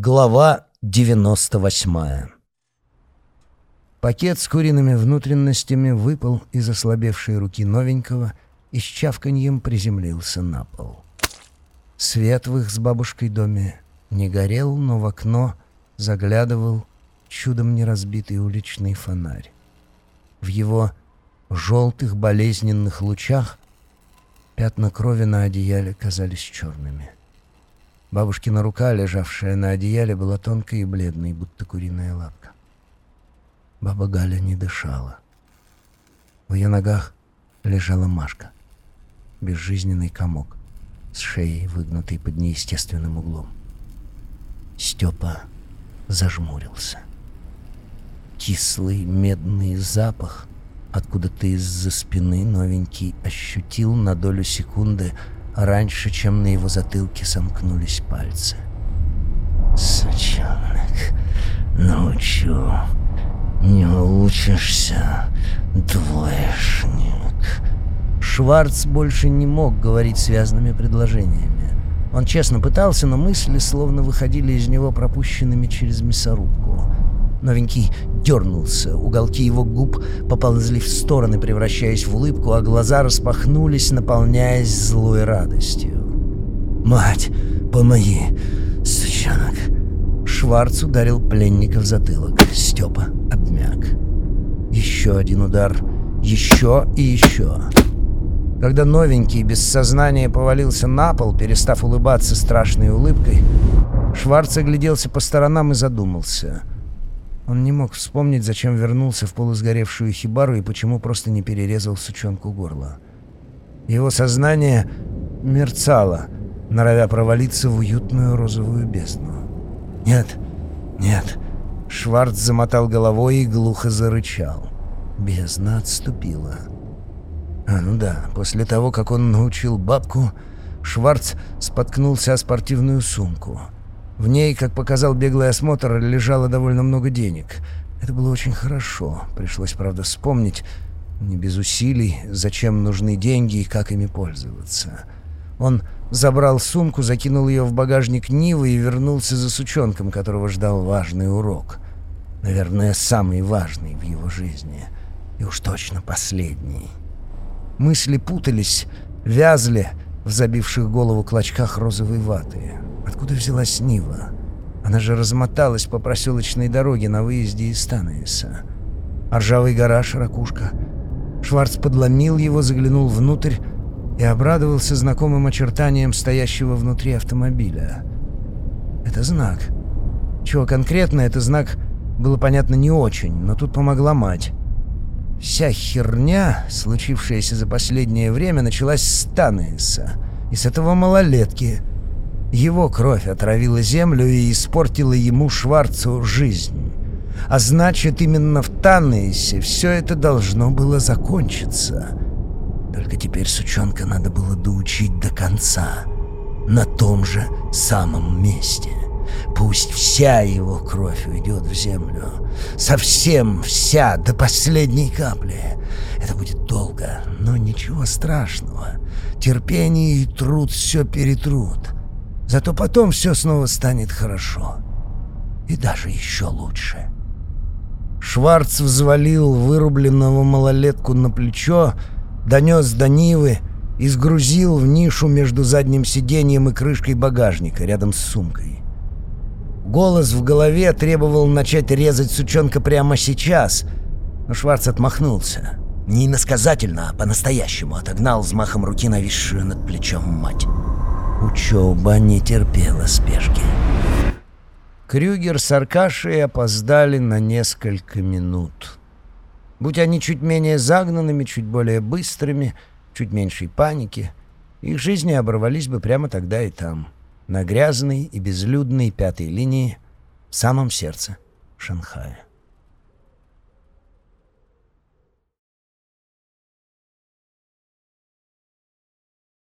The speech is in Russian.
Глава 98 Пакет с куриными внутренностями выпал из ослабевшей руки новенького и с чавканьем приземлился на пол. Свет в их с бабушкой доме не горел, но в окно заглядывал чудом не разбитый уличный фонарь. В его желтых болезненных лучах пятна крови на одеяле казались черными. Бабушкина рука, лежавшая на одеяле, была тонкой и бледной, будто куриная лапка. Баба Галя не дышала. В ее ногах лежала Машка, безжизненный комок, с шеей, выгнутой под неестественным углом. Степа зажмурился. Кислый медный запах откуда-то из-за спины новенький ощутил на долю секунды — раньше, чем на его затылке сомкнулись пальцы. «Сучонок, научу. Не учишься, двоечник». Шварц больше не мог говорить связанными предложениями. Он честно пытался, но мысли словно выходили из него пропущенными через мясорубку. Новенький дернулся, уголки его губ поползли в стороны, превращаясь в улыбку, а глаза распахнулись, наполняясь злой радостью. «Мать, помоги, сучонок!» Шварц ударил пленника в затылок. Степа обмяк. Еще один удар. Еще и еще. Когда новенький без сознания повалился на пол, перестав улыбаться страшной улыбкой, Шварц огляделся по сторонам и задумался — он не мог вспомнить, зачем вернулся в полусгоревшую хибару и почему просто не перерезал сучонку горло. Его сознание мерцало, норовя провалиться в уютную розовую бездну. «Нет, нет!» Шварц замотал головой и глухо зарычал. Бездна отступила. А, ну да, после того, как он научил бабку, Шварц споткнулся о спортивную сумку — в ней, как показал беглый осмотр, лежало довольно много денег. Это было очень хорошо. Пришлось, правда, вспомнить, не без усилий, зачем нужны деньги и как ими пользоваться. Он забрал сумку, закинул ее в багажник Нивы и вернулся за сучонком, которого ждал важный урок. Наверное, самый важный в его жизни. И уж точно последний. Мысли путались, вязли в забивших голову клочках розовой ваты. Откуда взялась Нива? Она же размоталась по проселочной дороге на выезде из Станаиса. А ржавый гараж, ракушка. Шварц подломил его, заглянул внутрь и обрадовался знакомым очертаниям стоящего внутри автомобиля. Это знак. Чего конкретно это знак, было понятно не очень, но тут помогла мать. Вся херня, случившаяся за последнее время, началась с Танеса и с этого малолетки — его кровь отравила землю и испортила ему Шварцу жизнь. А значит, именно в Таннейсе все это должно было закончиться. Только теперь сучонка надо было доучить до конца. На том же самом месте. Пусть вся его кровь уйдет в землю. Совсем вся, до последней капли. Это будет долго, но ничего страшного. Терпение и труд все перетрут. Зато потом все снова станет хорошо. И даже еще лучше. Шварц взвалил вырубленного малолетку на плечо, донес до Нивы и сгрузил в нишу между задним сиденьем и крышкой багажника рядом с сумкой. Голос в голове требовал начать резать сучонка прямо сейчас, но Шварц отмахнулся. Не иносказательно, а по-настоящему отогнал взмахом руки нависшую над плечом мать. Учеба не терпела спешки. Крюгер с Аркашей опоздали на несколько минут. Будь они чуть менее загнанными, чуть более быстрыми, чуть меньшей паники, их жизни оборвались бы прямо тогда и там, на грязной и безлюдной пятой линии в самом сердце Шанхая.